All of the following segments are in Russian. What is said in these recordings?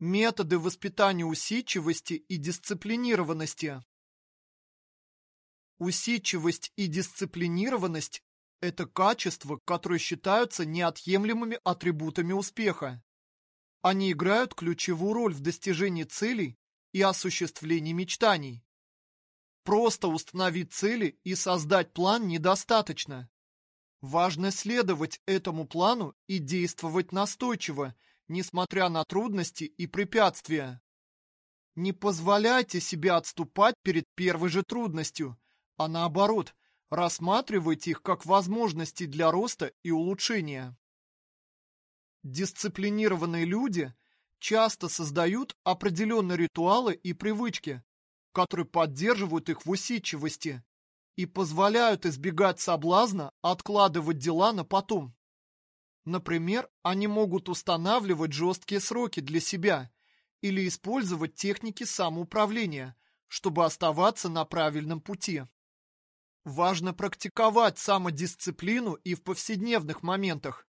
Методы воспитания усидчивости и дисциплинированности. Усидчивость и дисциплинированность – это качества, которые считаются неотъемлемыми атрибутами успеха. Они играют ключевую роль в достижении целей и осуществлении мечтаний. Просто установить цели и создать план недостаточно. Важно следовать этому плану и действовать настойчиво – несмотря на трудности и препятствия. Не позволяйте себе отступать перед первой же трудностью, а наоборот, рассматривайте их как возможности для роста и улучшения. Дисциплинированные люди часто создают определенные ритуалы и привычки, которые поддерживают их в усидчивости и позволяют избегать соблазна откладывать дела на потом. Например, они могут устанавливать жесткие сроки для себя или использовать техники самоуправления, чтобы оставаться на правильном пути. Важно практиковать самодисциплину и в повседневных моментах.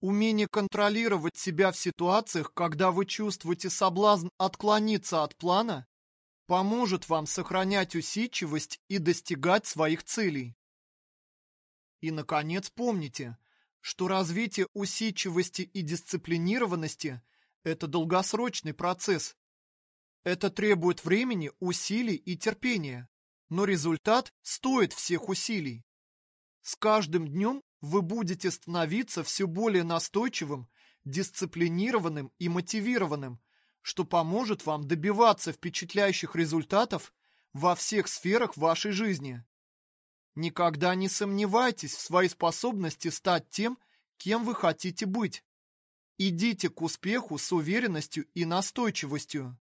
Умение контролировать себя в ситуациях, когда вы чувствуете соблазн отклониться от плана, поможет вам сохранять усидчивость и достигать своих целей. И, наконец, помните – что развитие усидчивости и дисциплинированности – это долгосрочный процесс. Это требует времени, усилий и терпения, но результат стоит всех усилий. С каждым днем вы будете становиться все более настойчивым, дисциплинированным и мотивированным, что поможет вам добиваться впечатляющих результатов во всех сферах вашей жизни. Никогда не сомневайтесь в своей способности стать тем, кем вы хотите быть. Идите к успеху с уверенностью и настойчивостью.